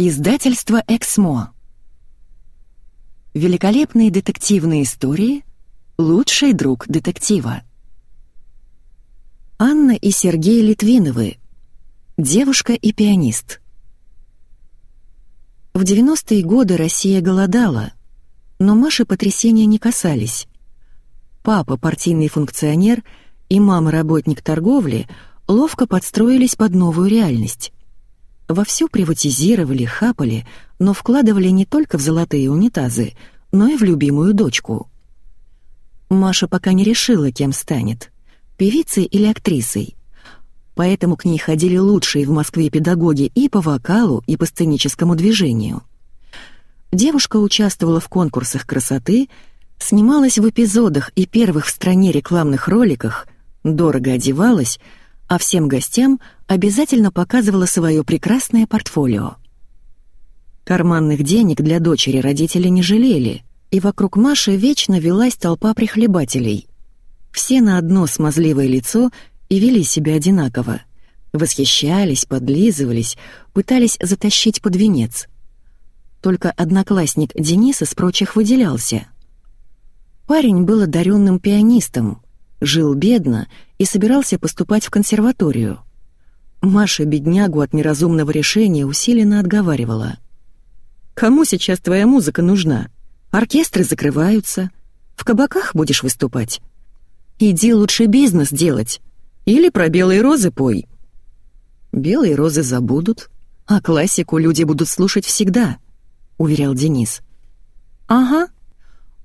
Издательство «Эксмо». Великолепные детективные истории «Лучший друг детектива». Анна и Сергей Литвиновы. Девушка и пианист. В 90-е годы Россия голодала, но Маши потрясения не касались. Папа, партийный функционер, и мама, работник торговли, ловко подстроились под новую реальность. Вовсю приватизировали, хапали, но вкладывали не только в золотые унитазы, но и в любимую дочку. Маша пока не решила, кем станет — певицей или актрисой. Поэтому к ней ходили лучшие в Москве педагоги и по вокалу, и по сценическому движению. Девушка участвовала в конкурсах красоты, снималась в эпизодах и первых в стране рекламных роликах, дорого одевалась — а всем гостям обязательно показывала свое прекрасное портфолио. Карманных денег для дочери родители не жалели, и вокруг Маши вечно велась толпа прихлебателей. Все на одно смазливое лицо и вели себя одинаково. Восхищались, подлизывались, пытались затащить под венец. Только одноклассник Денис из прочих выделялся. Парень был одаренным пианистом, жил бедно и собирался поступать в консерваторию. Маша беднягу от неразумного решения усиленно отговаривала. «Кому сейчас твоя музыка нужна? Оркестры закрываются. В кабаках будешь выступать. Иди лучше бизнес делать. Или про белые розы пой». «Белые розы забудут, а классику люди будут слушать всегда», — уверял Денис. «Ага.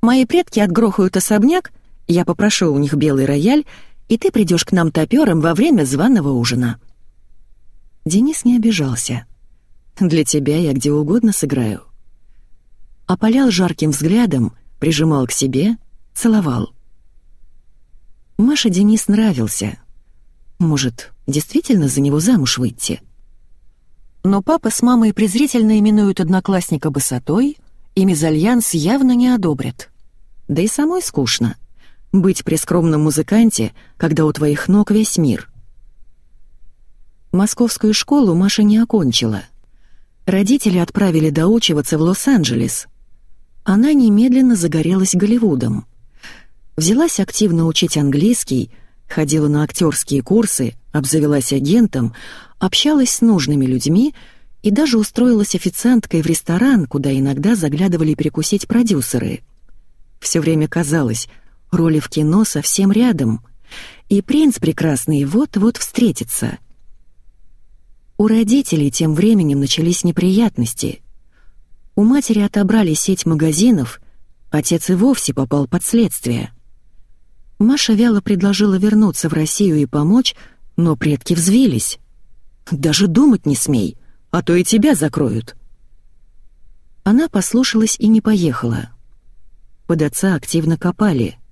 Мои предки отгрохают особняк, я попрошу у них белый рояль и ты придешь к нам топером во время званого ужина». Денис не обижался. «Для тебя я где угодно сыграю». Опалял жарким взглядом, прижимал к себе, целовал. Маше Денис нравился. Может, действительно за него замуж выйти? Но папа с мамой презрительно именуют одноклассника босотой, и мезальянс явно не одобрят. Да и самой скучно. Быть при скромном музыканте, когда у твоих ног весь мир. Московскую школу Маша не окончила. Родители отправили доучиваться в Лос-Анджелес. Она немедленно загорелась Голливудом. Взялась активно учить английский, ходила на актерские курсы, обзавелась агентом, общалась с нужными людьми и даже устроилась официанткой в ресторан, куда иногда заглядывали перекусить продюсеры. Все время казалось, Роли в кино совсем рядом, и принц прекрасный вот-вот встретится. У родителей тем временем начались неприятности. У матери отобрали сеть магазинов, отец и вовсе попал под следствие. Маша вяло предложила вернуться в Россию и помочь, но предки взвились. «Даже думать не смей, а то и тебя закроют». Она послушалась и не поехала. Под отца активно копали —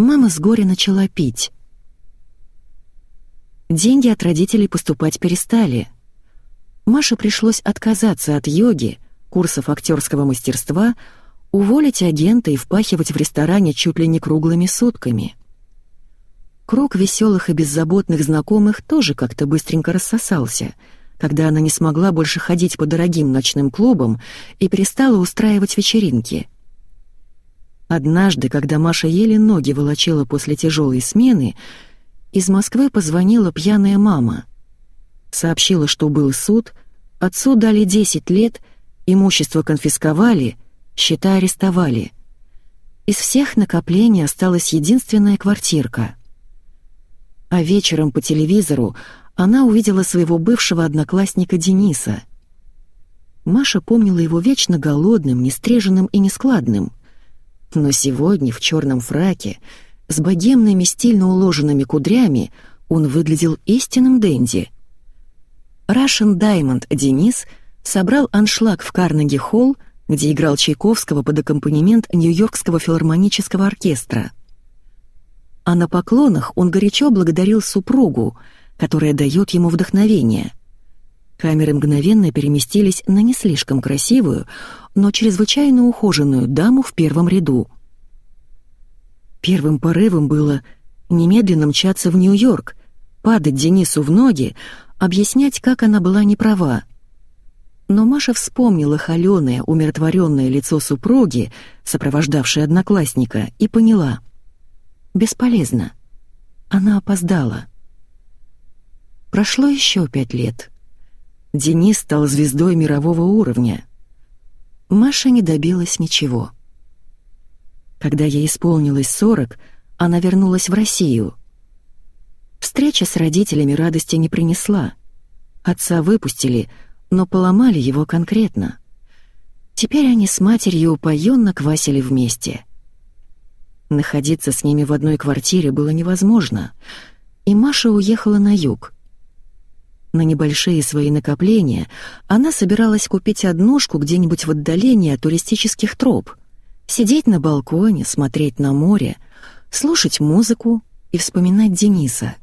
Мама с горя начала пить. Деньги от родителей поступать перестали. Маше пришлось отказаться от йоги, курсов актерского мастерства, уволить агента и впахивать в ресторане чуть ли не круглыми сутками. Круг веселых и беззаботных знакомых тоже как-то быстренько рассосался, когда она не смогла больше ходить по дорогим ночным клубам и перестала устраивать вечеринки — Однажды, когда Маша еле ноги волочила после тяжелой смены, из Москвы позвонила пьяная мама. Сообщила, что был суд, отцу дали 10 лет, имущество конфисковали, счета арестовали. Из всех накоплений осталась единственная квартирка. А вечером по телевизору она увидела своего бывшего одноклассника Дениса. Маша помнила его вечно голодным, нестриженным и нескладным — но сегодня в черном фраке, с богемными стильно уложенными кудрями, он выглядел истинным денди. Russian Diamond Денис собрал аншлаг в Карнеги-холл, где играл Чайковского под аккомпанемент Нью-Йоркского филармонического оркестра. А на поклонах он горячо благодарил супругу, которая дает ему вдохновение. Камеры мгновенно переместились на не слишком красивую, но чрезвычайно ухоженную даму в первом ряду. Первым порывом было немедленно мчаться в Нью-Йорк, падать Денису в ноги, объяснять, как она была неправа. Но Маша вспомнила холёное, умиротворенное лицо супруги, сопровождавшей одноклассника, и поняла. Бесполезно. Она опоздала. Прошло еще пять лет. Денис стал звездой мирового уровня. Маша не добилась ничего. Когда ей исполнилось сорок, она вернулась в Россию. Встреча с родителями радости не принесла. Отца выпустили — но поломали его конкретно. Теперь они с матерью упоенно квасили вместе. Находиться с ними в одной квартире было невозможно, и Маша уехала на юг. На небольшие свои накопления она собиралась купить однушку где-нибудь в отдалении от туристических троп, сидеть на балконе, смотреть на море, слушать музыку и вспоминать Дениса.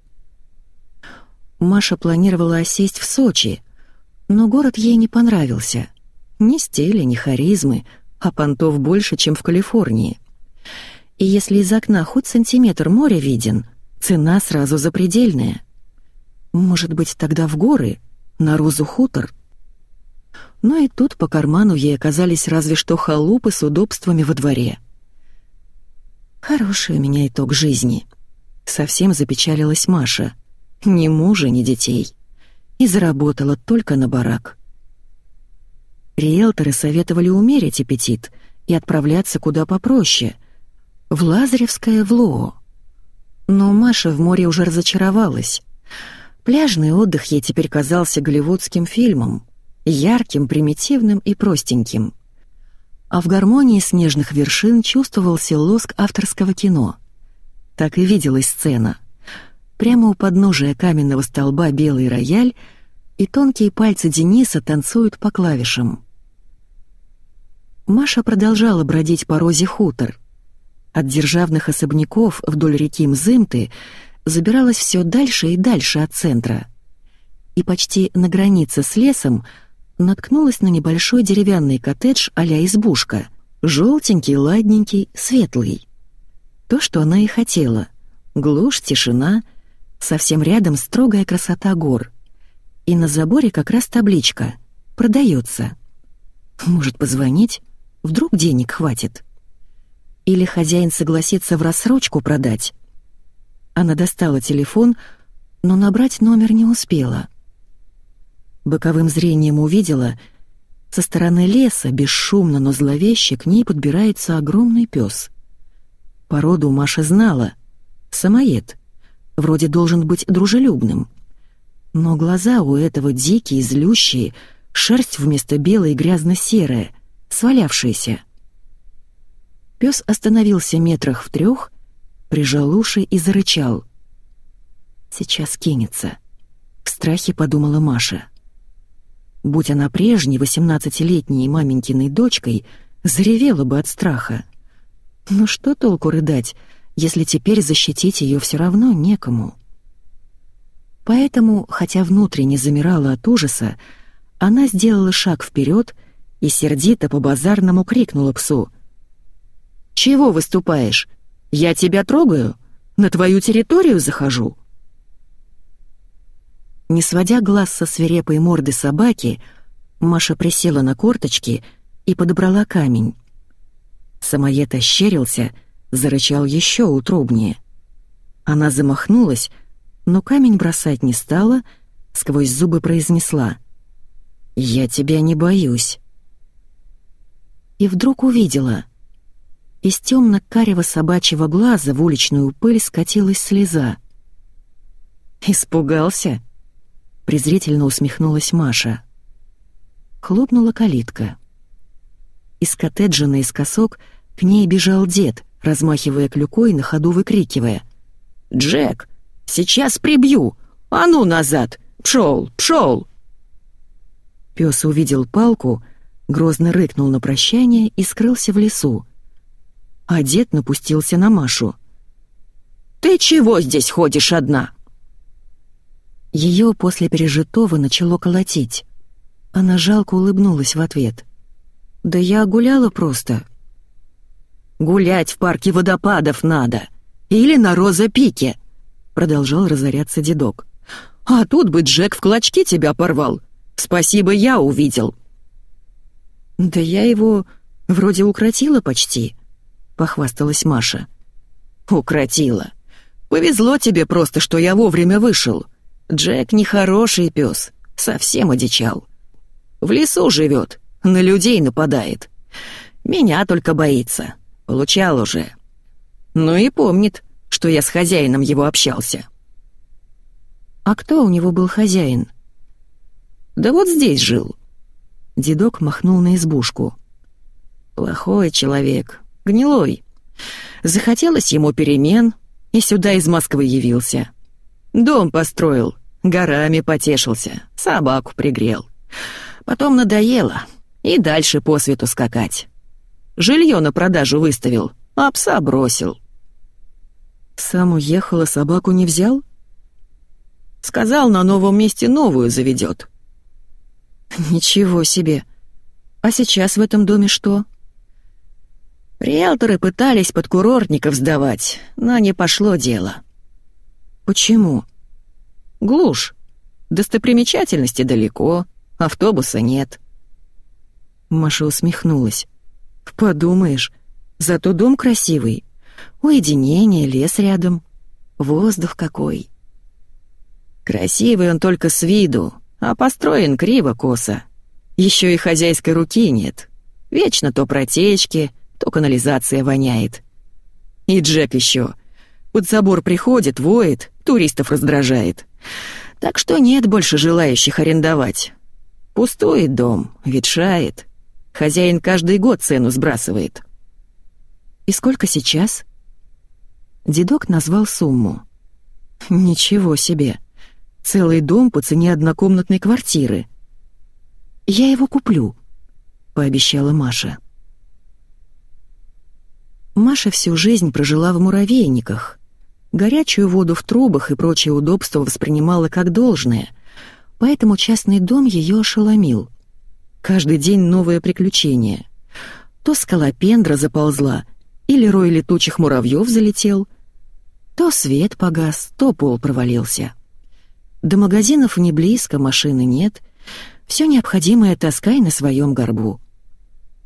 Маша планировала осесть в Сочи, но город ей не понравился. Ни стиля, ни харизмы, а понтов больше, чем в Калифорнии. И если из окна хоть сантиметр моря виден, цена сразу запредельная. Может быть, тогда в горы, на Розу хутор? Но и тут по карману ей оказались разве что халупы с удобствами во дворе. Хороший у меня итог жизни. Совсем запечалилась Маша. Ни мужа, ни детей и заработала только на барак. Риэлторы советовали умерить аппетит и отправляться куда попроще, в Лазаревское в Лоо. Но Маша в море уже разочаровалась. Пляжный отдых ей теперь казался голливудским фильмом, ярким, примитивным и простеньким. А в гармонии снежных вершин чувствовался лоск авторского кино. Так и виделась сцена — Прямо у подножия каменного столба белый рояль, и тонкие пальцы Дениса танцуют по клавишам. Маша продолжала бродить по розе хутор. От державных особняков вдоль реки Мзымты забиралась все дальше и дальше от центра. И почти на границе с лесом наткнулась на небольшой деревянный коттедж а-ля избушка, желтенький, ладненький, светлый. То, что она и хотела. Глушь, тишина — Совсем рядом строгая красота гор. И на заборе как раз табличка «Продается». Может позвонить? Вдруг денег хватит? Или хозяин согласится в рассрочку продать? Она достала телефон, но набрать номер не успела. Боковым зрением увидела, со стороны леса, бесшумно, но зловеще, к ней подбирается огромный пес. Породу Маша знала — самоед — вроде должен быть дружелюбным. Но глаза у этого дикие, злющие, шерсть вместо белой грязно-серая, свалявшаяся. Пес остановился метрах в трех, прижал уши и зарычал. «Сейчас кинется», — в страхе подумала Маша. Будь она прежней, восемнадцатилетней маменькиной дочкой, заревела бы от страха. Но что толку рыдать, если теперь защитить ее все равно некому. Поэтому, хотя внутренне замирала от ужаса, она сделала шаг вперед и сердито по-базарному крикнула псу. «Чего выступаешь? Я тебя трогаю? На твою территорию захожу?» Не сводя глаз со свирепой морды собаки, Маша присела на корточки и подобрала камень. Самоед ощерился — зарычал еще утробнее. Она замахнулась, но камень бросать не стала, сквозь зубы произнесла «Я тебя не боюсь». И вдруг увидела. Из темно-карего собачьего глаза в уличную пыль скатилась слеза. «Испугался?» — презрительно усмехнулась Маша. Хлопнула калитка. Из коттеджа наискосок к ней бежал дед, размахивая клюкой, на ходу выкрикивая. «Джек, сейчас прибью! А ну назад! Пшел, пшел!» Пес увидел палку, грозно рыкнул на прощание и скрылся в лесу. А дед напустился на Машу. «Ты чего здесь ходишь одна?» Ее после пережитого начало колотить. Она жалко улыбнулась в ответ. «Да я гуляла просто», Гулять в парке водопадов надо. Или на роза-пике», — продолжал разоряться дедок. «А тут бы Джек в клочки тебя порвал. Спасибо, я увидел. «Да я его вроде укротила почти», — похвасталась Маша. «Укротила. Повезло тебе просто, что я вовремя вышел. Джек нехороший пес, совсем одичал. В лесу живет, на людей нападает. Меня только боится. Получал уже. Ну и помнит, что я с хозяином его общался». «А кто у него был хозяин?» «Да вот здесь жил». Дедок махнул на избушку. «Плохой человек, гнилой. Захотелось ему перемен, и сюда из Москвы явился. Дом построил, горами потешился, собаку пригрел. Потом надоело, и дальше по свету скакать. Жилье на продажу выставил, а пса бросил. Сам уехал, а собаку не взял? Сказал, на новом месте новую заведет. Ничего себе. А сейчас в этом доме что? Риэлторы пытались под курортников сдавать, но не пошло дело. Почему? Глушь. Достопримечательности далеко, автобуса нет. Маша усмехнулась. «Подумаешь, зато дом красивый. Уединение, лес рядом. Воздух какой». «Красивый он только с виду, а построен криво-косо. Еще и хозяйской руки нет. Вечно то протечки, то канализация воняет. И Джек еще. Под забор приходит, воет, туристов раздражает. Так что нет больше желающих арендовать. Пустует дом, ветшает. Хозяин каждый год цену сбрасывает. «И сколько сейчас?» Дедок назвал сумму. «Ничего себе! Целый дом по цене однокомнатной квартиры. Я его куплю», — пообещала Маша. Маша всю жизнь прожила в муравейниках. Горячую воду в трубах и прочие удобства воспринимала как должное, поэтому частный дом ее ошеломил — Каждый день новое приключение. То скалопендра заползла, или рой летучих муравьев залетел, то свет погас, то пол провалился. До магазинов не близко, машины нет, все необходимое таскай на своем горбу.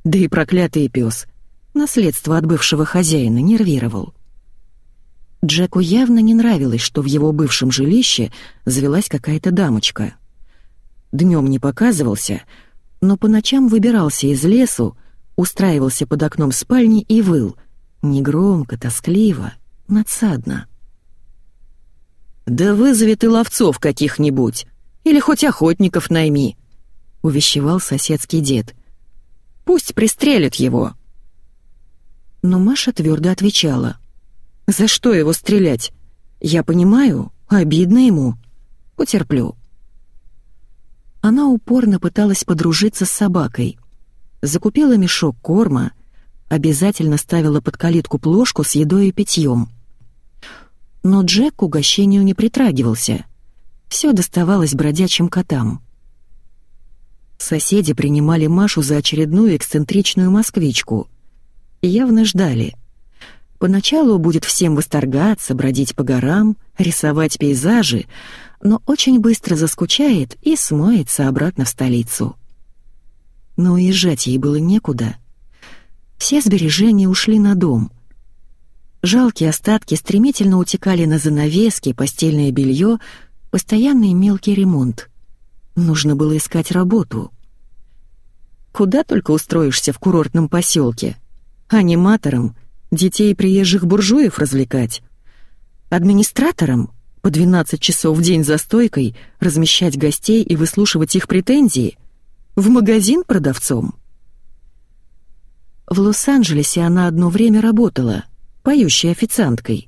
Да и проклятый пес, наследство от бывшего хозяина, нервировал. Джеку явно не нравилось, что в его бывшем жилище завелась какая-то дамочка. Днем не показывался — но по ночам выбирался из лесу, устраивался под окном спальни и выл, негромко, тоскливо, надсадно. «Да вызови ты ловцов каких-нибудь, или хоть охотников найми», — увещевал соседский дед. «Пусть пристрелят его». Но Маша твердо отвечала. «За что его стрелять? Я понимаю, обидно ему. Потерплю». Она упорно пыталась подружиться с собакой. Закупила мешок корма, обязательно ставила под калитку плошку с едой и питьем. Но Джек к угощению не притрагивался. Все доставалось бродячим котам. Соседи принимали Машу за очередную эксцентричную москвичку. Явно ждали. Поначалу будет всем восторгаться, бродить по горам, рисовать пейзажи, но очень быстро заскучает и смоется обратно в столицу. Но уезжать ей было некуда. Все сбережения ушли на дом. Жалкие остатки стремительно утекали на занавески, постельное белье, постоянный мелкий ремонт. Нужно было искать работу. Куда только устроишься в курортном поселке? Аниматором, детей приезжих буржуев развлекать? Администратором? По 12 часов в день за стойкой размещать гостей и выслушивать их претензии? В магазин продавцом? В Лос-Анджелесе она одно время работала, поющей официанткой.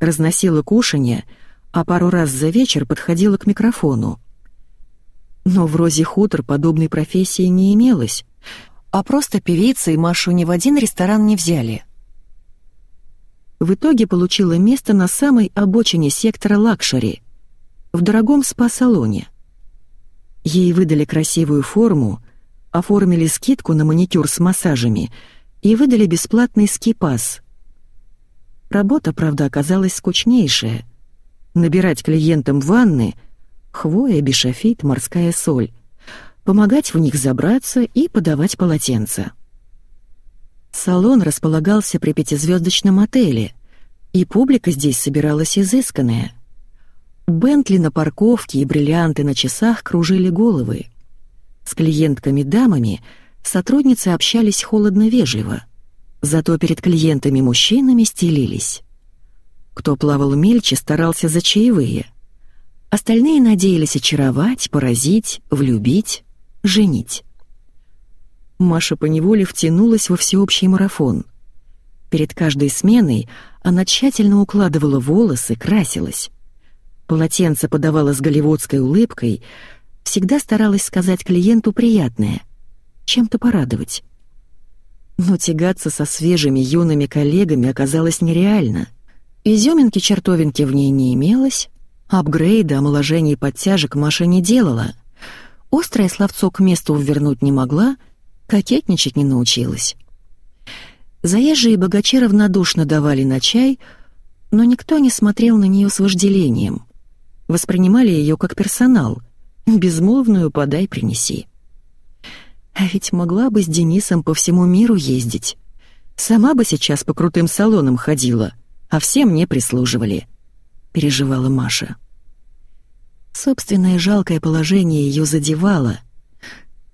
Разносила кушанье, а пару раз за вечер подходила к микрофону. Но в Розе Хутор подобной профессии не имелось, а просто певицей Машу ни в один ресторан не взяли — в итоге получила место на самой обочине сектора лакшери, в дорогом спа-салоне. Ей выдали красивую форму, оформили скидку на маникюр с массажами и выдали бесплатный ски-пас. Работа, правда, оказалась скучнейшая. Набирать клиентам ванны — хвоя, бишофит, морская соль. Помогать в них забраться и подавать полотенца. Салон располагался при пятизвездочном отеле, и публика здесь собиралась изысканная. Бентли на парковке и бриллианты на часах кружили головы. С клиентками-дамами сотрудницы общались холодно-вежливо, зато перед клиентами-мужчинами стелились. Кто плавал мельче, старался за чаевые. Остальные надеялись очаровать, поразить, влюбить, женить. Маша поневоле втянулась во всеобщий марафон. Перед каждой сменой она тщательно укладывала волосы, красилась. Полотенце подавала с голливудской улыбкой, всегда старалась сказать клиенту приятное, чем-то порадовать. Но тягаться со свежими юными коллегами оказалось нереально. Изюминки-чертовинки в ней не имелось, апгрейда, омоложений подтяжек Маша не делала. Острое словцо к месту ввернуть не могла — Кокетничать не научилась. Заезжие богачи равнодушно давали на чай, но никто не смотрел на нее с вожделением. Воспринимали ее как персонал. Безмолвную подай, принеси. А ведь могла бы с Денисом по всему миру ездить. Сама бы сейчас по крутым салонам ходила, а все мне прислуживали. Переживала Маша. Собственное жалкое положение ее задевало —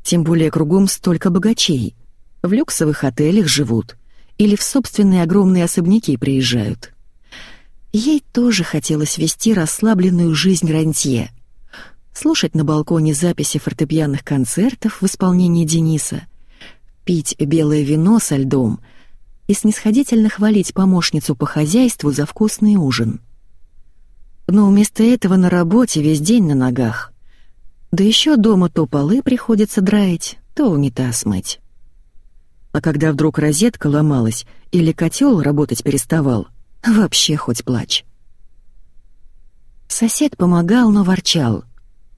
тем более кругом столько богачей. В люксовых отелях живут или в собственные огромные особняки приезжают. Ей тоже хотелось вести расслабленную жизнь рантье. Слушать на балконе записи фортепианных концертов в исполнении Дениса, пить белое вино со льдом и снисходительно хвалить помощницу по хозяйству за вкусный ужин. Но вместо этого на работе весь день на ногах — да еще дома то полы приходится драить, то унитаз мыть. А когда вдруг розетка ломалась или котел работать переставал, вообще хоть плачь. Сосед помогал, но ворчал.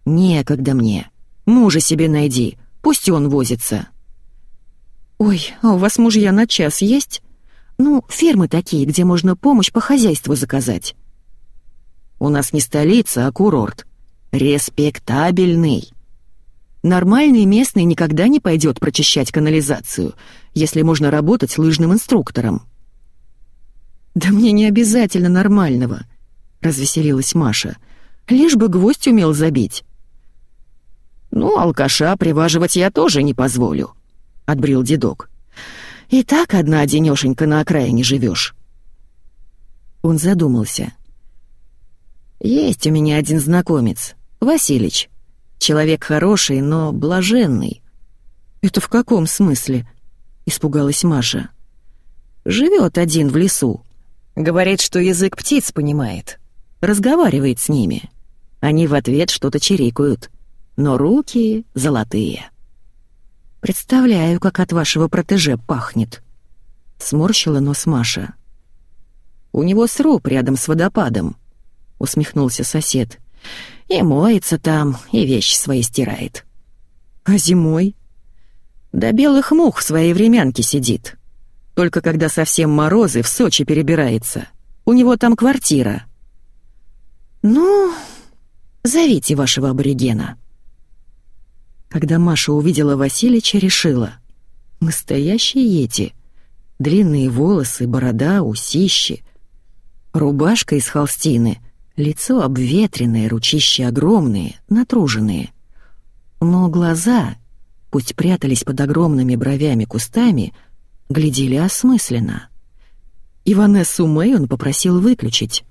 «Некогда мне. Мужа себе найди, пусть он возится». «Ой, а у вас мужья на час есть? Ну, фермы такие, где можно помощь по хозяйству заказать». «У нас не столица, а курорт. Респектабельный. Нормальный местный никогда не пойдет прочищать канализацию, если можно работать лыжным инструктором. «Да мне не обязательно нормального», — развеселилась Маша. «Лишь бы гвоздь умел забить». «Ну, алкаша приваживать я тоже не позволю», — отбрил дедок. «И так одна денёшенька на окраине живешь. Он задумался. «Есть у меня один знакомец. Василич. Человек хороший, но блаженный». «Это в каком смысле?» — испугалась Маша. «Живет один в лесу. Говорит, что язык птиц понимает. Разговаривает с ними. Они в ответ что-то чирикают. Но руки золотые». «Представляю, как от вашего протеже пахнет», — сморщила нос Маша. «У него сруб рядом с водопадом», — усмехнулся сосед. И моется там, и вещи свои стирает. А зимой? До белых мух в своей времянке сидит. Только когда совсем морозы, в Сочи перебирается. У него там квартира. Ну, зовите вашего аборигена. Когда Маша увидела Васильича, решила. Настоящий Йети. Длинные волосы, борода, усищи. Рубашка из холстины — Лицо обветренное, ручища огромные, натруженные. Но глаза, пусть прятались под огромными бровями-кустами, глядели осмысленно. Иванессу Мэй он попросил выключить.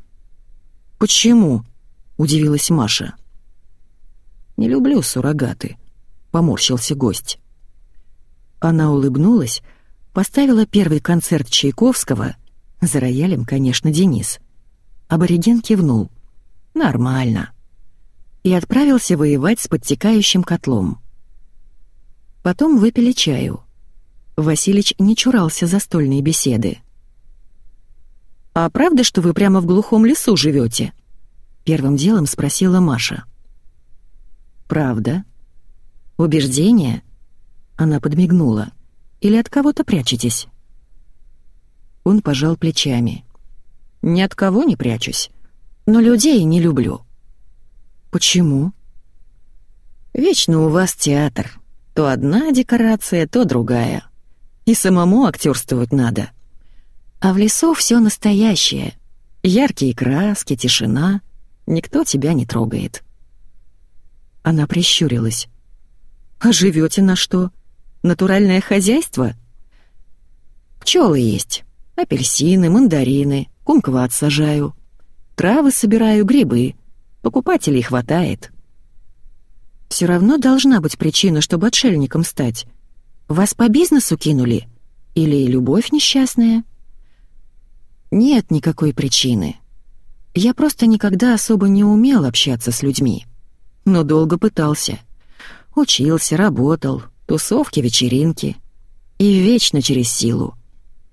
«Почему?» — удивилась Маша. «Не люблю суррогаты», — поморщился гость. Она улыбнулась, поставила первый концерт Чайковского, за роялем, конечно, Денис. Абориген кивнул. Нормально. И отправился воевать с подтекающим котлом. Потом выпили чаю. Василич не чурался застольной беседы. «А правда, что вы прямо в глухом лесу живете? Первым делом спросила Маша. «Правда?» «Убеждение?» Она подмигнула. «Или от кого-то прячетесь?» Он пожал плечами. «Ни от кого не прячусь но людей не люблю». «Почему?» Вечно у вас театр. То одна декорация, то другая. И самому актерствовать надо. А в лесу все настоящее. Яркие краски, тишина. Никто тебя не трогает. Она прищурилась. «А живете на что? Натуральное хозяйство?» «Пчелы есть. Апельсины, мандарины, кумкват сажаю. Травы собираю, грибы. Покупателей хватает». «Все равно должна быть причина, чтобы отшельником стать. Вас по бизнесу кинули? Или любовь несчастная?» «Нет никакой причины. Я просто никогда особо не умел общаться с людьми. Но долго пытался. Учился, работал, тусовки, вечеринки. И вечно через силу.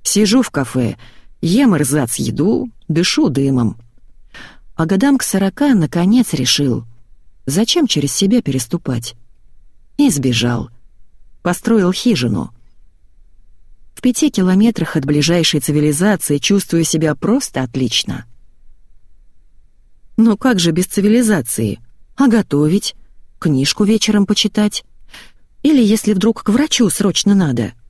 Сижу в кафе, ем рзац еду, дышу дымом. А годам к сорока наконец решил, зачем через себя переступать. И сбежал. Построил хижину. В пяти километрах от ближайшей цивилизации чувствую себя просто отлично. Но как же без цивилизации? А готовить? Книжку вечером почитать? Или если вдруг к врачу срочно надо —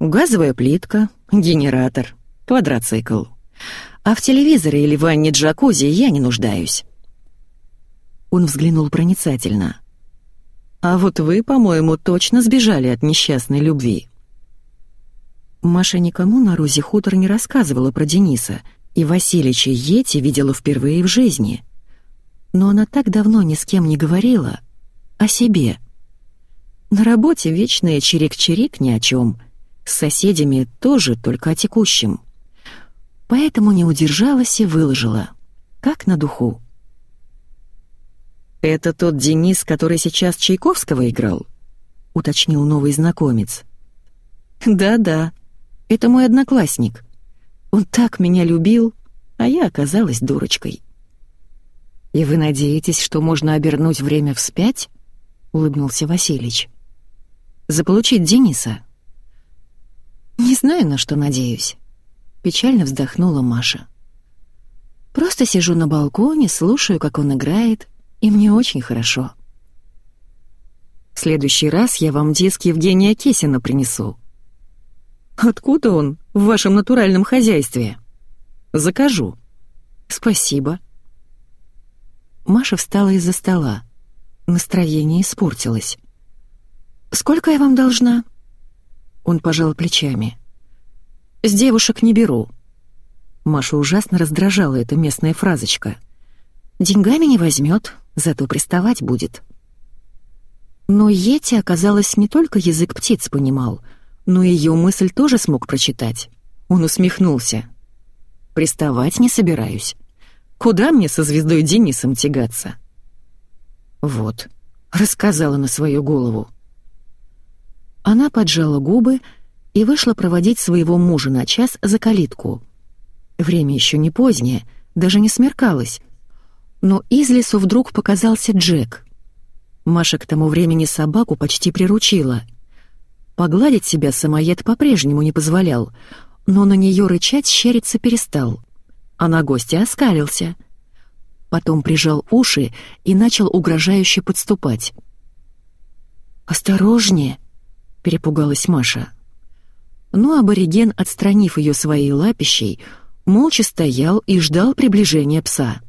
Газовая плитка, генератор, квадроцикл. А в телевизоре или ванне джакузи я не нуждаюсь. Он взглянул проницательно. «А вот вы, по-моему, точно сбежали от несчастной любви». Маша никому на Рузе хутор не рассказывала про Дениса, и Василича Йети видела впервые в жизни. Но она так давно ни с кем не говорила о себе. На работе вечная чирик-чирик ни о чем — с соседями тоже только о текущем. Поэтому не удержалась и выложила, как на духу. «Это тот Денис, который сейчас Чайковского играл?» — уточнил новый знакомец. «Да-да, это мой одноклассник. Он так меня любил, а я оказалась дурочкой». «И вы надеетесь, что можно обернуть время вспять?» — улыбнулся Василич. «Заполучить Дениса?» «Не знаю, на что надеюсь», — печально вздохнула Маша. «Просто сижу на балконе, слушаю, как он играет, и мне очень хорошо». «В следующий раз я вам диск Евгения Кесина принесу». «Откуда он в вашем натуральном хозяйстве?» «Закажу». «Спасибо». Маша встала из-за стола. Настроение испортилось. «Сколько я вам должна?» Он пожал плечами. «С девушек не беру». Маша ужасно раздражала эта местная фразочка. «Деньгами не возьмет, зато приставать будет». Но Йети, оказалось, не только язык птиц понимал, но и ее мысль тоже смог прочитать. Он усмехнулся. «Приставать не собираюсь. Куда мне со звездой Денисом тягаться?» «Вот», — рассказала на свою голову. Она поджала губы и вышла проводить своего мужа на час за калитку. Время еще не позднее, даже не смеркалось. Но из лесу вдруг показался Джек. Маша к тому времени собаку почти приручила. Погладить себя самоед по-прежнему не позволял, но на нее рычать щериться перестал. А на гостя оскалился. Потом прижал уши и начал угрожающе подступать. «Осторожнее!» — перепугалась Маша. Но абориген, отстранив ее своей лапищей, молча стоял и ждал приближения пса.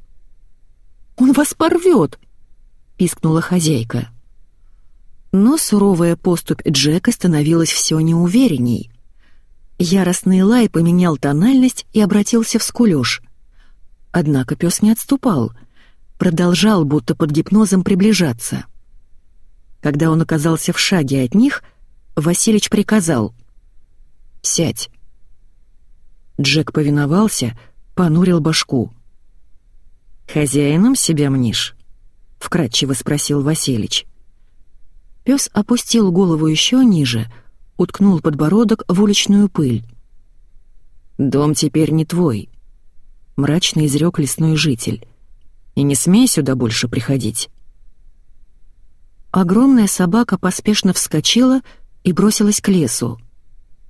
«Он вас порвет!» — пискнула хозяйка. Но суровая поступь Джека становилась все неуверенней. Яростный лай поменял тональность и обратился в скулёж. Однако пес не отступал, продолжал будто под гипнозом приближаться. Когда он оказался в шаге от них — Василич приказал. «Сядь». Джек повиновался, понурил башку. «Хозяином себя мнишь?» — вкратчиво спросил Василич. Пес опустил голову еще ниже, уткнул подбородок в уличную пыль. «Дом теперь не твой», — мрачно изрек лесной житель. «И не смей сюда больше приходить». Огромная собака поспешно вскочила и бросилась к лесу.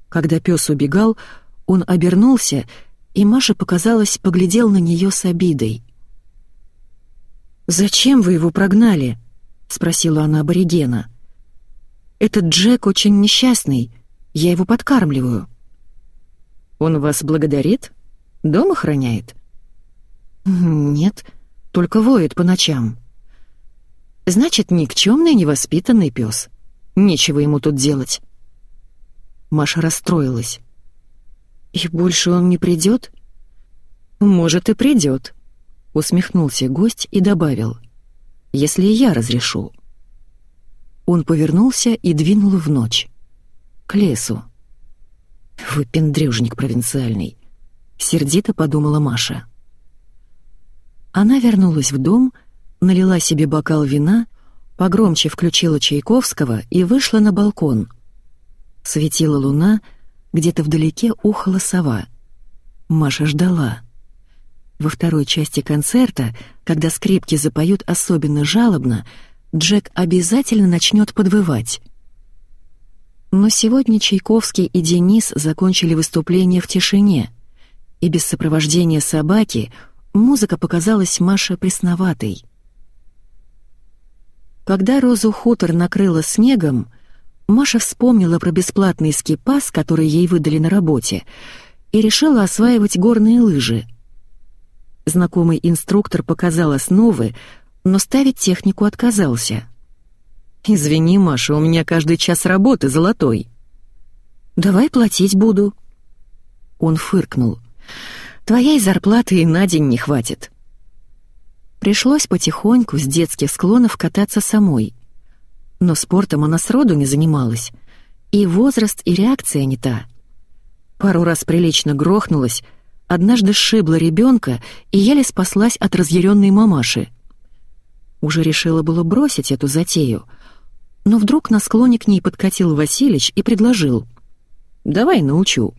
Когда пес убегал, он обернулся, и Маша, показалось, поглядел на нее с обидой. «Зачем вы его прогнали?» — спросила она аборигена. «Этот Джек очень несчастный. Я его подкармливаю». «Он вас благодарит? Дом охраняет?» «Нет, только воет по ночам». «Значит, никчемный невоспитанный пес. Нечего ему тут делать». Маша расстроилась. «И больше он не придет?» «Может, и придет», — усмехнулся гость и добавил. «Если я разрешу». Он повернулся и двинул в ночь. К лесу. «Вы пендрюжник провинциальный», — сердито подумала Маша. Она вернулась в дом, налила себе бокал вина, погромче включила Чайковского и вышла на балкон. Светила луна, где-то вдалеке ухала сова. Маша ждала. Во второй части концерта, когда скрипки запоют особенно жалобно, Джек обязательно начнет подвывать. Но сегодня Чайковский и Денис закончили выступление в тишине, и без сопровождения собаки музыка показалась Маше пресноватой. Когда Розу Хутор накрыла снегом, Маша вспомнила про бесплатный скипас, который ей выдали на работе, и решила осваивать горные лыжи — Знакомый инструктор показал основы, но ставить технику отказался. «Извини, Маша, у меня каждый час работы золотой». «Давай платить буду». Он фыркнул. «Твоей зарплаты и на день не хватит». Пришлось потихоньку с детских склонов кататься самой. Но спортом она сроду не занималась. И возраст, и реакция не та. Пару раз прилично грохнулась, однажды сшибла ребенка и еле спаслась от разъяренной мамаши. Уже решила было бросить эту затею, но вдруг на склоне к ней подкатил Василич и предложил. «Давай научу».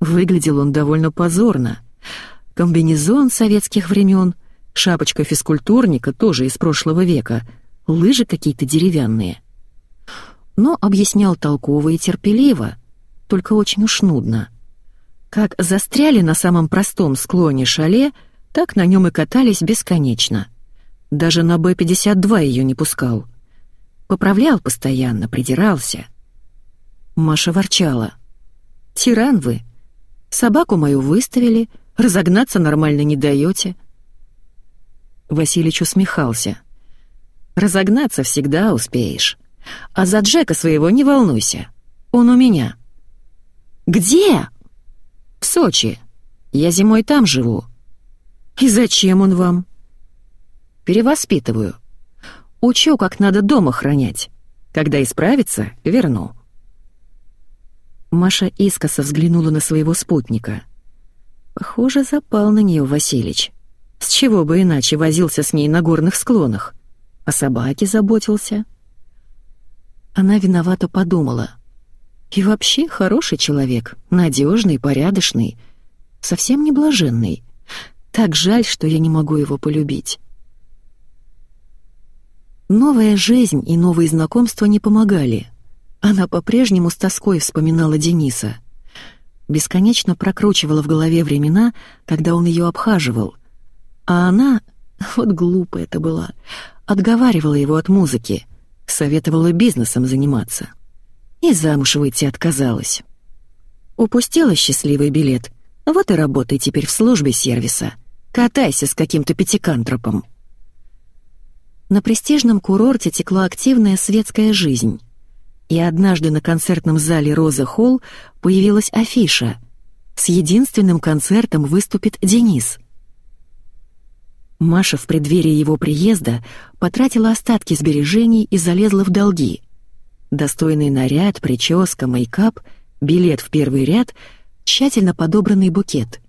Выглядел он довольно позорно. Комбинезон советских времен, шапочка физкультурника тоже из прошлого века, лыжи какие-то деревянные. Но объяснял толково и терпеливо, только очень уж нудно. Как застряли на самом простом склоне шале, так на нем и катались бесконечно. Даже на Б-52 ее не пускал. Поправлял постоянно, придирался. Маша ворчала. «Тиран вы. Собаку мою выставили, разогнаться нормально не даете». Василич усмехался. «Разогнаться всегда успеешь. А за Джека своего не волнуйся. Он у меня». «Где?» «В Сочи. Я зимой там живу». «И зачем он вам?» «Перевоспитываю. Учу, как надо дома хранять. Когда исправится, верну». Маша искоса взглянула на своего спутника. Похоже, запал на нее Василич. С чего бы иначе возился с ней на горных склонах? О собаке заботился. Она виновато подумала — и вообще хороший человек, надежный, порядочный, совсем не блаженный. Так жаль, что я не могу его полюбить. Новая жизнь и новые знакомства не помогали. Она по-прежнему с тоской вспоминала Дениса. Бесконечно прокручивала в голове времена, когда он ее обхаживал. А она, вот глупая это была, отговаривала его от музыки, советовала бизнесом заниматься и замуж выйти отказалась. Упустила счастливый билет, вот и работай теперь в службе сервиса. Катайся с каким-то пятикантропом. На престижном курорте текла активная светская жизнь. И однажды на концертном зале «Роза Холл» появилась афиша. С единственным концертом выступит Денис. Маша в преддверии его приезда потратила остатки сбережений и залезла в долги — Достойный наряд, прическа, мейкап, билет в первый ряд, тщательно подобранный букет.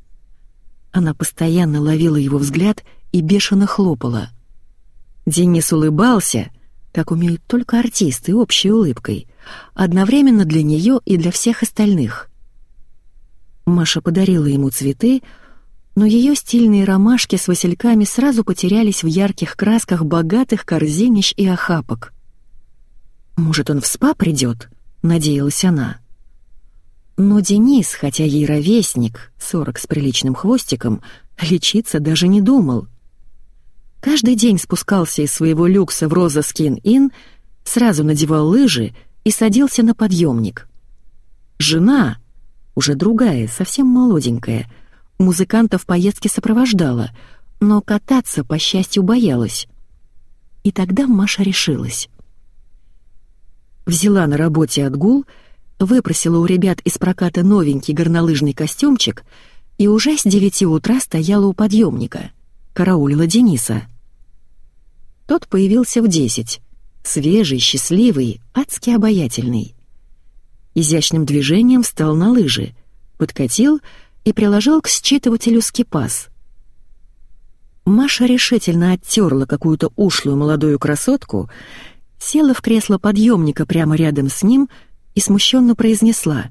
Она постоянно ловила его взгляд и бешено хлопала. Денис улыбался, как умеют только артисты, общей улыбкой, одновременно для нее и для всех остальных. Маша подарила ему цветы, но ее стильные ромашки с васильками сразу потерялись в ярких красках богатых корзинищ и охапок. «Может, он в спа придет?» — надеялась она. Но Денис, хотя ей ровесник, сорок с приличным хвостиком, лечиться даже не думал. Каждый день спускался из своего люкса в Роза Скин Ин, сразу надевал лыжи и садился на подъемник. Жена, уже другая, совсем молоденькая, музыкантов поездки сопровождала, но кататься, по счастью, боялась. И тогда Маша решилась. Взяла на работе отгул, выпросила у ребят из проката новенький горнолыжный костюмчик и уже с девяти утра стояла у подъемника, караулила Дениса. Тот появился в десять, свежий, счастливый, адски обаятельный. Изящным движением встал на лыжи, подкатил и приложил к считывателю скипас. Маша решительно оттерла какую-то ушлую молодую красотку, села в кресло подъемника прямо рядом с ним и смущенно произнесла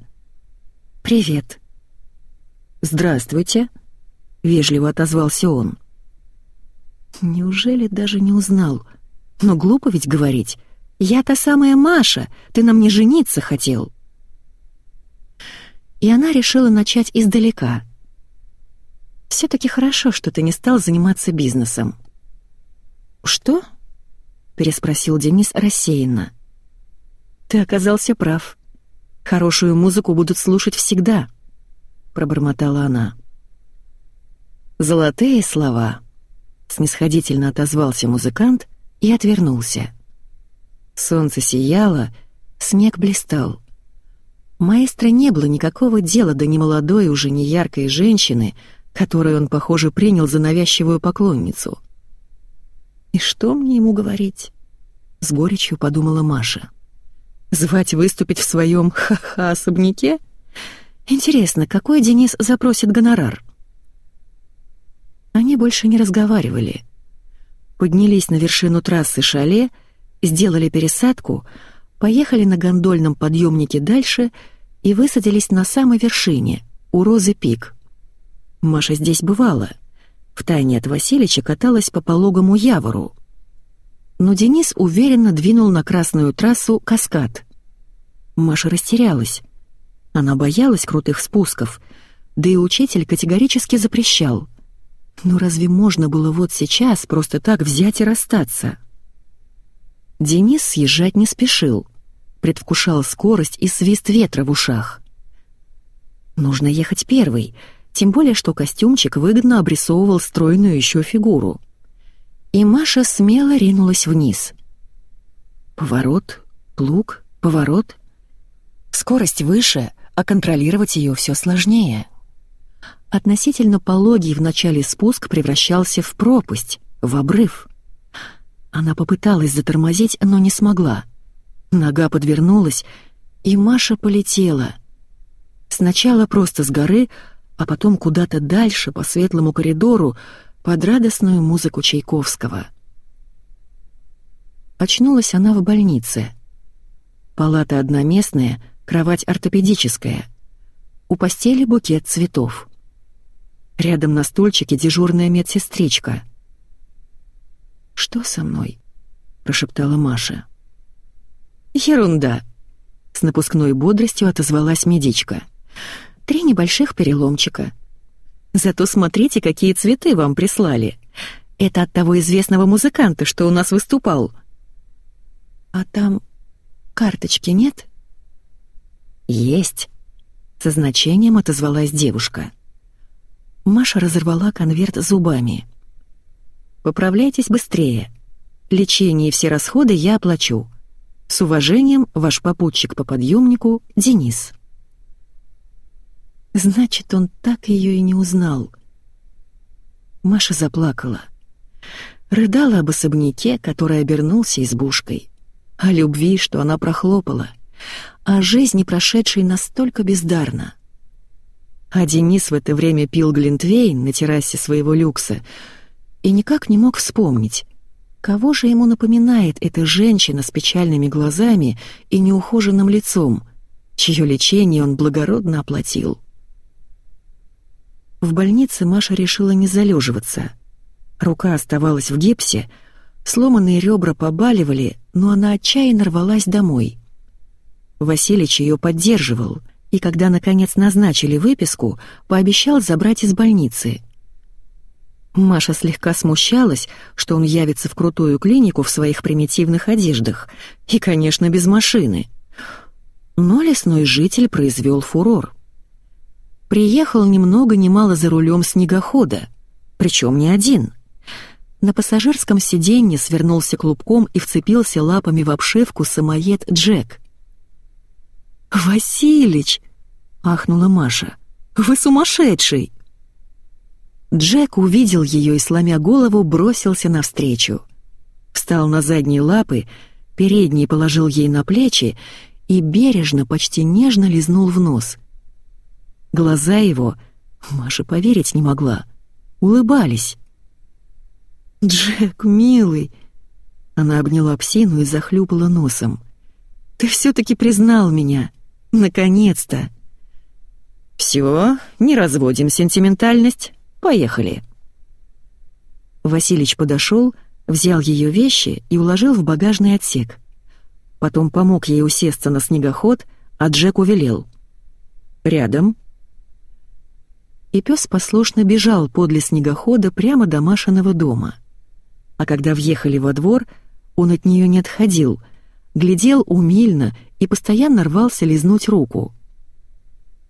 «Привет». «Здравствуйте», — вежливо отозвался он. Неужели даже не узнал? Но глупо ведь говорить. «Я та самая Маша, ты на мне жениться хотел». И она решила начать издалека — все-таки хорошо, что ты не стал заниматься бизнесом». «Что?» — переспросил Денис рассеянно. «Ты оказался прав. Хорошую музыку будут слушать всегда», — пробормотала она. «Золотые слова», — снисходительно отозвался музыкант и отвернулся. Солнце сияло, снег блистал. Маэстро не было никакого дела до немолодой, уже не яркой женщины, которую он, похоже, принял за навязчивую поклонницу. «И что мне ему говорить?» — с горечью подумала Маша. «Звать выступить в своем ха-ха особняке? Интересно, какой Денис запросит гонорар?» Они больше не разговаривали. Поднялись на вершину трассы шале, сделали пересадку, поехали на гондольном подъемнике дальше и высадились на самой вершине, у Розы Пик — Маша здесь бывала. Втайне от Василича каталась по пологому явору. Но Денис уверенно двинул на красную трассу «Каскад». Маша растерялась. Она боялась крутых спусков, да и учитель категорически запрещал. Но разве можно было вот сейчас просто так взять и расстаться? Денис съезжать не спешил, предвкушал скорость и свист ветра в ушах. Нужно ехать первый — тем более что костюмчик выгодно обрисовывал стройную еще фигуру. И Маша смело ринулась вниз. Поворот, плуг, поворот. Скорость выше, а контролировать ее все сложнее. Относительно пологий в начале спуск превращался в пропасть, в обрыв. Она попыталась затормозить, но не смогла. Нога подвернулась, и Маша полетела. Сначала просто с горы, а потом куда-то дальше по светлому коридору под радостную музыку Чайковского. Очнулась она в больнице. Палата одноместная, кровать ортопедическая. У постели букет цветов. Рядом на стульчике дежурная медсестричка. «Что со мной?» — прошептала Маша. «Ерунда!» — с напускной бодростью отозвалась медичка три небольших переломчика. Зато смотрите, какие цветы вам прислали. Это от того известного музыканта, что у нас выступал. А там карточки нет? Есть. Со значением отозвалась девушка. Маша разорвала конверт зубами. «Поправляйтесь быстрее. Лечение и все расходы я оплачу. С уважением, ваш попутчик по подъемнику Денис». Значит, он так ее и не узнал. Маша заплакала. Рыдала об особняке, который обернулся избушкой. О любви, что она прохлопала. О жизни, прошедшей настолько бездарно. А Денис в это время пил Глинтвейн на террасе своего люкса и никак не мог вспомнить, кого же ему напоминает эта женщина с печальными глазами и неухоженным лицом, чье лечение он благородно оплатил. В больнице Маша решила не залеживаться. Рука оставалась в гипсе, сломанные ребра побаливали, но она отчаянно рвалась домой. Василич ее поддерживал, и когда наконец назначили выписку, пообещал забрать из больницы. Маша слегка смущалась, что он явится в крутую клинику в своих примитивных одеждах и, конечно, без машины. Но лесной житель произвел фурор. Приехал ни много ни мало за рулем снегохода, причем не один. На пассажирском сиденье свернулся клубком и вцепился лапами в обшивку самоед Джек. «Василич!» — ахнула Маша. «Вы сумасшедший!» Джек увидел ее и, сломя голову, бросился навстречу. Встал на задние лапы, передний положил ей на плечи и бережно, почти нежно лизнул в нос. Глаза его, Маша поверить не могла, улыбались. «Джек, милый!» Она обняла псину и захлюпала носом. «Ты все-таки признал меня! Наконец-то!» «Все, не разводим сентиментальность!» Поехали!» Василич подошел, взял ее вещи и уложил в багажный отсек. Потом помог ей усесться на снегоход, а Джек увелел. «Рядом». И пес послушно бежал подле снегохода прямо до Машиного дома. А когда въехали во двор, он от нее не отходил, глядел умильно и постоянно рвался лизнуть руку.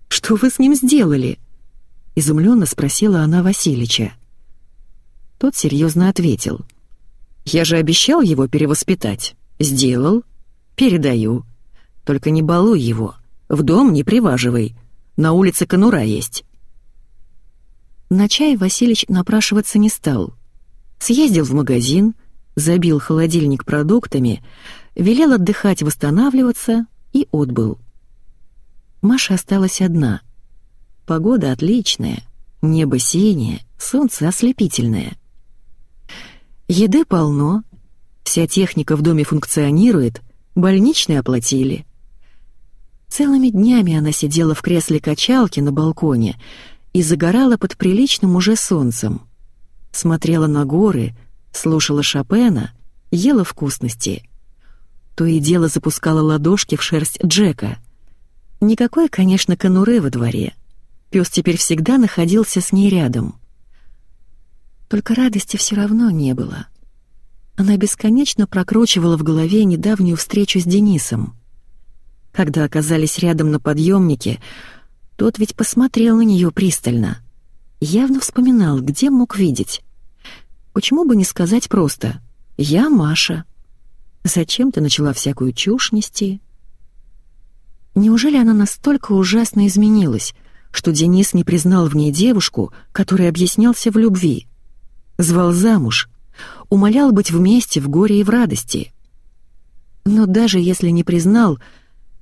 «Что вы с ним сделали?» — изумленно спросила она Василича. Тот серьезно ответил. «Я же обещал его перевоспитать. Сделал. Передаю. Только не балуй его. В дом не приваживай. На улице конура есть». На чай Василич напрашиваться не стал. Съездил в магазин, забил холодильник продуктами, велел отдыхать, восстанавливаться и отбыл. Маша осталась одна — Погода отличная, небо синее, солнце ослепительное. Еды полно, вся техника в доме функционирует, больничные оплатили. Целыми днями она сидела в кресле качалки на балконе и загорала под приличным уже солнцем. Смотрела на горы, слушала Шопена, ела вкусности. То и дело запускала ладошки в шерсть Джека. Никакой, конечно, конуры во дворе — Пес теперь всегда находился с ней рядом. Только радости все равно не было. Она бесконечно прокручивала в голове недавнюю встречу с Денисом. Когда оказались рядом на подъемнике, тот ведь посмотрел на нее пристально. Явно вспоминал, где мог видеть. Почему бы не сказать просто «Я Маша». Зачем ты начала всякую чушь нести? Неужели она настолько ужасно изменилась, что Денис не признал в ней девушку, которой объяснялся в любви. Звал замуж, умолял быть вместе в горе и в радости. Но даже если не признал,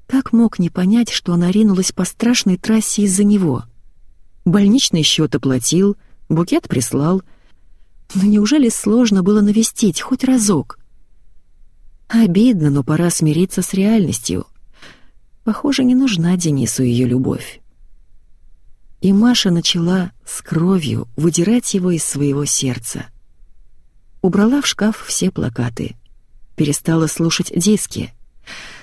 как мог не понять, что она ринулась по страшной трассе из-за него? Больничный счет оплатил, букет прислал. Но неужели сложно было навестить хоть разок? Обидно, но пора смириться с реальностью. Похоже, не нужна Денису ее любовь. И Маша начала с кровью выдирать его из своего сердца. Убрала в шкаф все плакаты. Перестала слушать диски.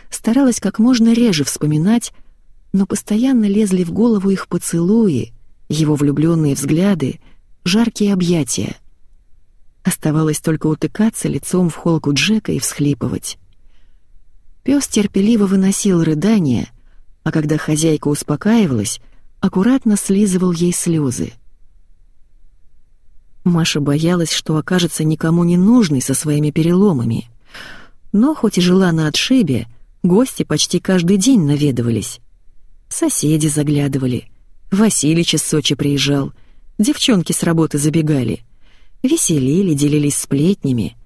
Старалась как можно реже вспоминать, но постоянно лезли в голову их поцелуи, его влюбленные взгляды, жаркие объятия. Оставалось только утыкаться лицом в холку Джека и всхлипывать. Пес терпеливо выносил рыдания, а когда хозяйка успокаивалась, аккуратно слизывал ей слезы. Маша боялась, что окажется никому не нужной со своими переломами. Но хоть и жила на отшибе, гости почти каждый день наведывались. Соседи заглядывали. Василич из Сочи приезжал. Девчонки с работы забегали. Веселили, делились сплетнями.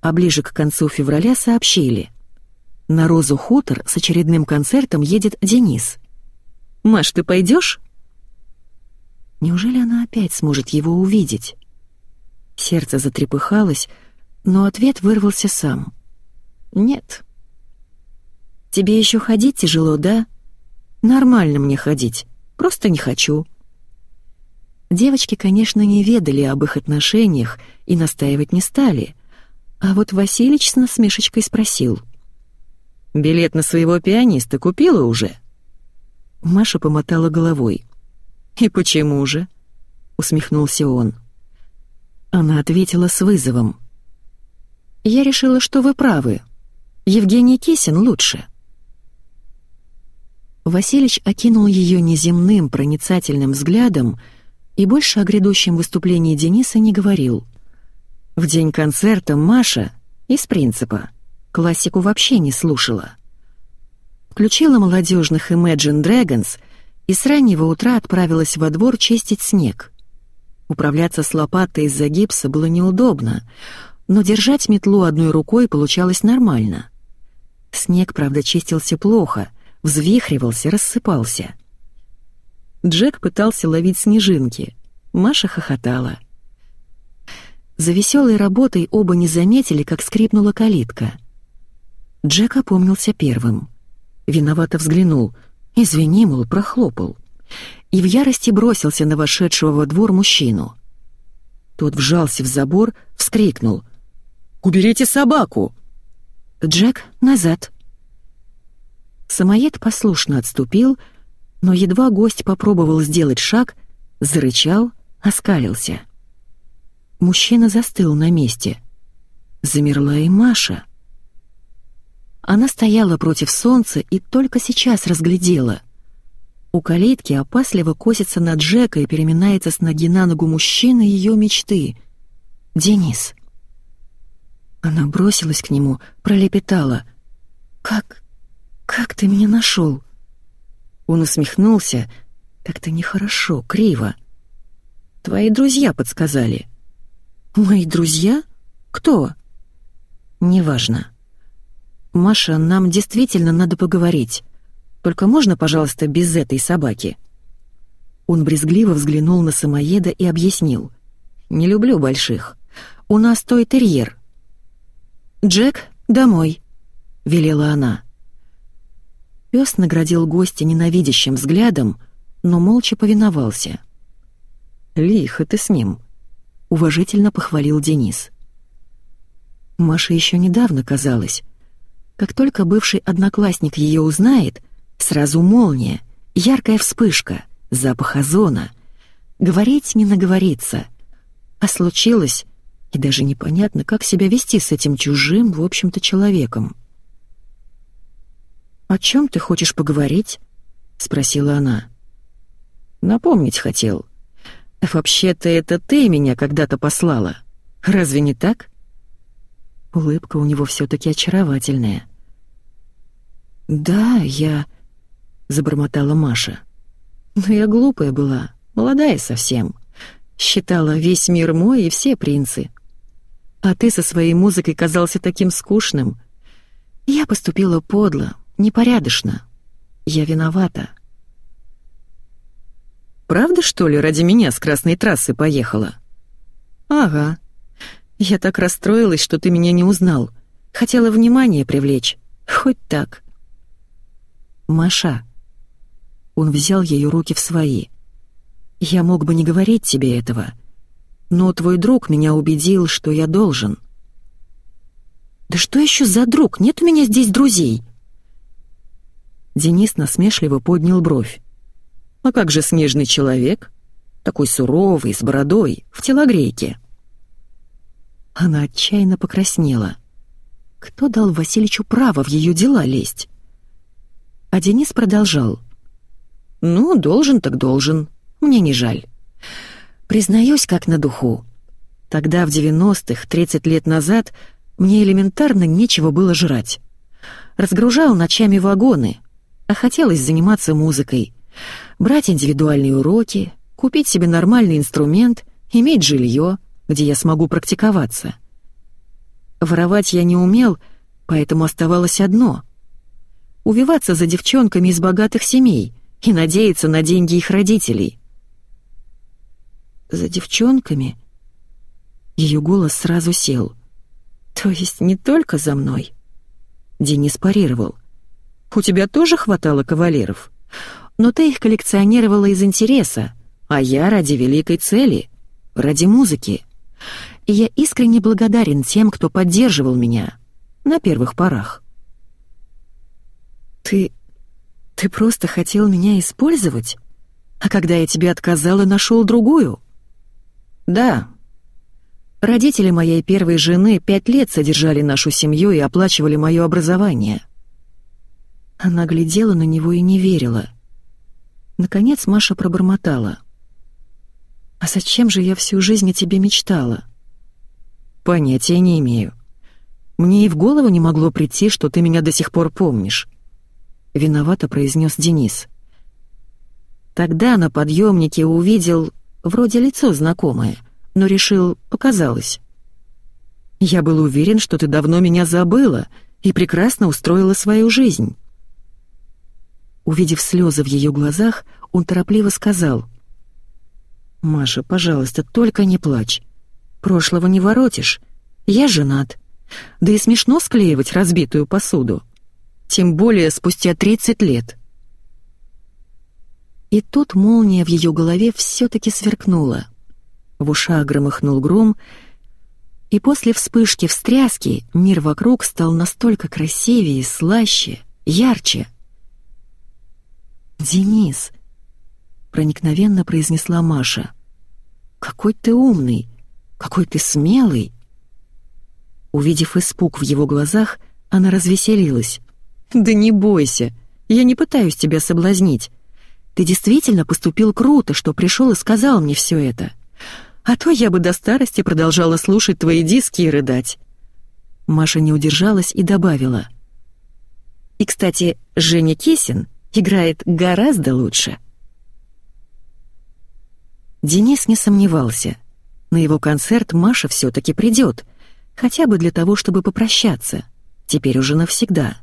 А ближе к концу февраля сообщили. На Розу Хутор с очередным концертом едет Денис. Маш, ты пойдешь? Неужели она опять сможет его увидеть? Сердце затрепыхалось, но ответ вырвался сам. Нет. Тебе еще ходить тяжело, да? Нормально мне ходить, просто не хочу. Девочки, конечно, не ведали об их отношениях и настаивать не стали. А вот Василич с насмешечкой спросил. «Билет на своего пианиста купила уже?» Маша помотала головой. «И почему же?» — усмехнулся он. Она ответила с вызовом. «Я решила, что вы правы. Евгений Кисин лучше». Василич окинул ее неземным проницательным взглядом и больше о грядущем выступлении Дениса не говорил. В день концерта Маша, из принципа, классику вообще не слушала. Включила молодежных Imagine Dragons и с раннего утра отправилась во двор чистить снег. Управляться с лопатой из-за гипса было неудобно, но держать метлу одной рукой получалось нормально. Снег, правда, чистился плохо, взвихривался, рассыпался. Джек пытался ловить снежинки, Маша хохотала. За веселой работой оба не заметили, как скрипнула калитка. Джек опомнился первым. Виновато взглянул. «Извини, мол, прохлопал» и в ярости бросился на вошедшего во двор мужчину. Тот вжался в забор, вскрикнул. «Уберите собаку!» «Джек, назад!» Самоед послушно отступил, но едва гость попробовал сделать шаг, зарычал, оскалился. Мужчина застыл на месте. Замерла и Маша. Она стояла против солнца и только сейчас разглядела — у калитки опасливо косится на Джека и переминается с ноги на ногу мужчина ее мечты. Денис. Она бросилась к нему, пролепетала. «Как... как ты меня нашел?» Он усмехнулся. «Как-то нехорошо, криво». «Твои друзья подсказали». «Мои друзья? Кто?» «Неважно. Маша, нам действительно надо поговорить. Только можно, пожалуйста, без этой собаки?» Он брезгливо взглянул на самоеда и объяснил. «Не люблю больших. У нас той терьер». «Джек, домой», — велела она. Пес наградил гостя ненавидящим взглядом, но молча повиновался. «Лихо ты с ним», — уважительно похвалил Денис. Маша еще недавно казалось. Как только бывший одноклассник ее узнает, Сразу молния, яркая вспышка, запах озона. Говорить не наговориться. А случилось, и даже непонятно, как себя вести с этим чужим, в общем-то, человеком. «О чем ты хочешь поговорить?» — спросила она. «Напомнить хотел. Вообще-то это ты меня когда-то послала. Разве не так?» Улыбка у него все-таки очаровательная. «Да, я...» забормотала Маша. Но я глупая была, молодая совсем. Считала весь мир мой и все принцы. А ты со своей музыкой казался таким скучным. Я поступила подло, непорядочно. Я виновата. Правда, что ли, ради меня с красной трассы поехала? Ага. Я так расстроилась, что ты меня не узнал. Хотела внимание привлечь. Хоть так. Маша, он взял ее руки в свои. «Я мог бы не говорить тебе этого, но твой друг меня убедил, что я должен». «Да что еще за друг? Нет у меня здесь друзей!» Денис насмешливо поднял бровь. «А как же снежный человек? Такой суровый, с бородой, в телогрейке». Она отчаянно покраснела. Кто дал Васильичу право в ее дела лезть? А Денис продолжал. «Ну, должен так должен. Мне не жаль. Признаюсь, как на духу. Тогда, в 90-х, 30 лет назад, мне элементарно нечего было жрать. Разгружал ночами вагоны, а хотелось заниматься музыкой, брать индивидуальные уроки, купить себе нормальный инструмент, иметь жилье, где я смогу практиковаться. Воровать я не умел, поэтому оставалось одно — увиваться за девчонками из богатых семей — и надеяться на деньги их родителей. За девчонками ее голос сразу сел. То есть не только за мной. Денис парировал. У тебя тоже хватало кавалеров, но ты их коллекционировала из интереса, а я ради великой цели, ради музыки. И я искренне благодарен тем, кто поддерживал меня на первых порах. Ты ты просто хотел меня использовать? А когда я тебе отказала, нашел другую? Да. Родители моей первой жены пять лет содержали нашу семью и оплачивали мое образование». Она глядела на него и не верила. Наконец Маша пробормотала. «А зачем же я всю жизнь о тебе мечтала?» «Понятия не имею. Мне и в голову не могло прийти, что ты меня до сих пор помнишь», — виновато произнес Денис. Тогда на подъемнике увидел вроде лицо знакомое, но решил, показалось. Я был уверен, что ты давно меня забыла и прекрасно устроила свою жизнь. Увидев слезы в ее глазах, он торопливо сказал. «Маша, пожалуйста, только не плачь. Прошлого не воротишь. Я женат. Да и смешно склеивать разбитую посуду. Тем более спустя 30 лет». И тут молния в ее голове все-таки сверкнула. В ушах громыхнул гром, и после вспышки встряски мир вокруг стал настолько красивее, слаще, ярче. «Денис!» — проникновенно произнесла Маша. «Какой ты умный! Какой ты смелый!» Увидев испуг в его глазах, она развеселилась. «Да не бойся, я не пытаюсь тебя соблазнить. Ты действительно поступил круто, что пришел и сказал мне все это. А то я бы до старости продолжала слушать твои диски и рыдать». Маша не удержалась и добавила. «И, кстати, Женя Кисин играет гораздо лучше». Денис не сомневался. На его концерт Маша все-таки придет, хотя бы для того, чтобы попрощаться. Теперь уже навсегда.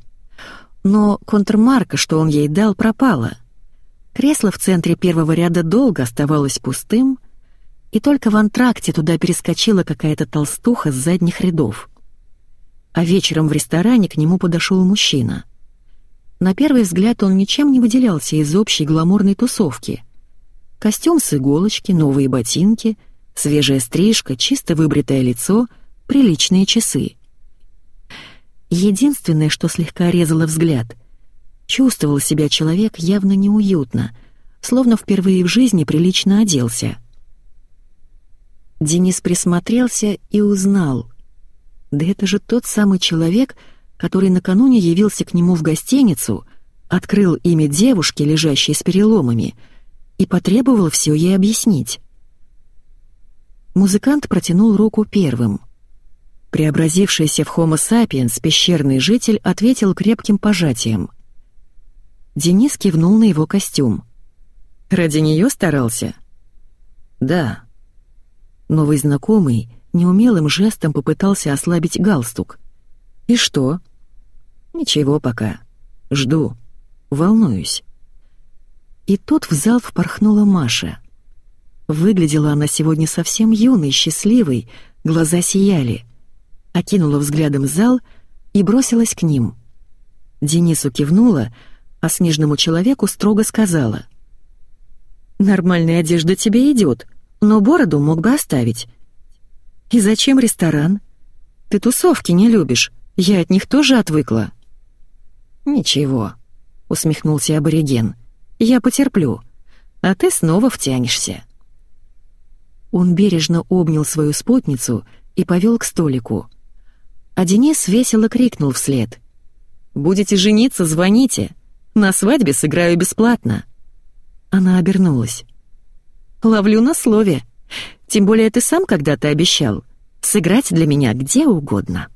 Но контрмарка, что он ей дал, пропала. Кресло в центре первого ряда долго оставалось пустым, и только в антракте туда перескочила какая-то толстуха с задних рядов. А вечером в ресторане к нему подошел мужчина. На первый взгляд он ничем не выделялся из общей гламурной тусовки. Костюм с иголочки, новые ботинки, свежая стрижка, чисто выбритое лицо, приличные часы. Единственное, что слегка резало взгляд, чувствовал себя человек явно неуютно, словно впервые в жизни прилично оделся. Денис присмотрелся и узнал. Да это же тот самый человек, который накануне явился к нему в гостиницу, открыл имя девушки, лежащей с переломами, и потребовал все ей объяснить. Музыкант протянул руку первым. Преобразившийся в Homo sapiens пещерный житель ответил крепким пожатием. Денис кивнул на его костюм. «Ради нее старался?» «Да». Новый знакомый неумелым жестом попытался ослабить галстук. «И что?» «Ничего пока. Жду. Волнуюсь». И тут в зал впорхнула Маша. Выглядела она сегодня совсем юной, счастливой, глаза сияли. Окинула взглядом зал и бросилась к ним. Денису кивнула, а снежному человеку строго сказала. «Нормальная одежда тебе идет, но бороду мог бы оставить. И зачем ресторан? Ты тусовки не любишь, я от них тоже отвыкла». «Ничего», — усмехнулся абориген, — я потерплю, а ты снова втянешься». Он бережно обнял свою спутницу и повел к столику. А Денис весело крикнул вслед. «Будете жениться, звоните. На свадьбе сыграю бесплатно». Она обернулась. «Ловлю на слове. Тем более ты сам когда-то обещал. Сыграть для меня где угодно».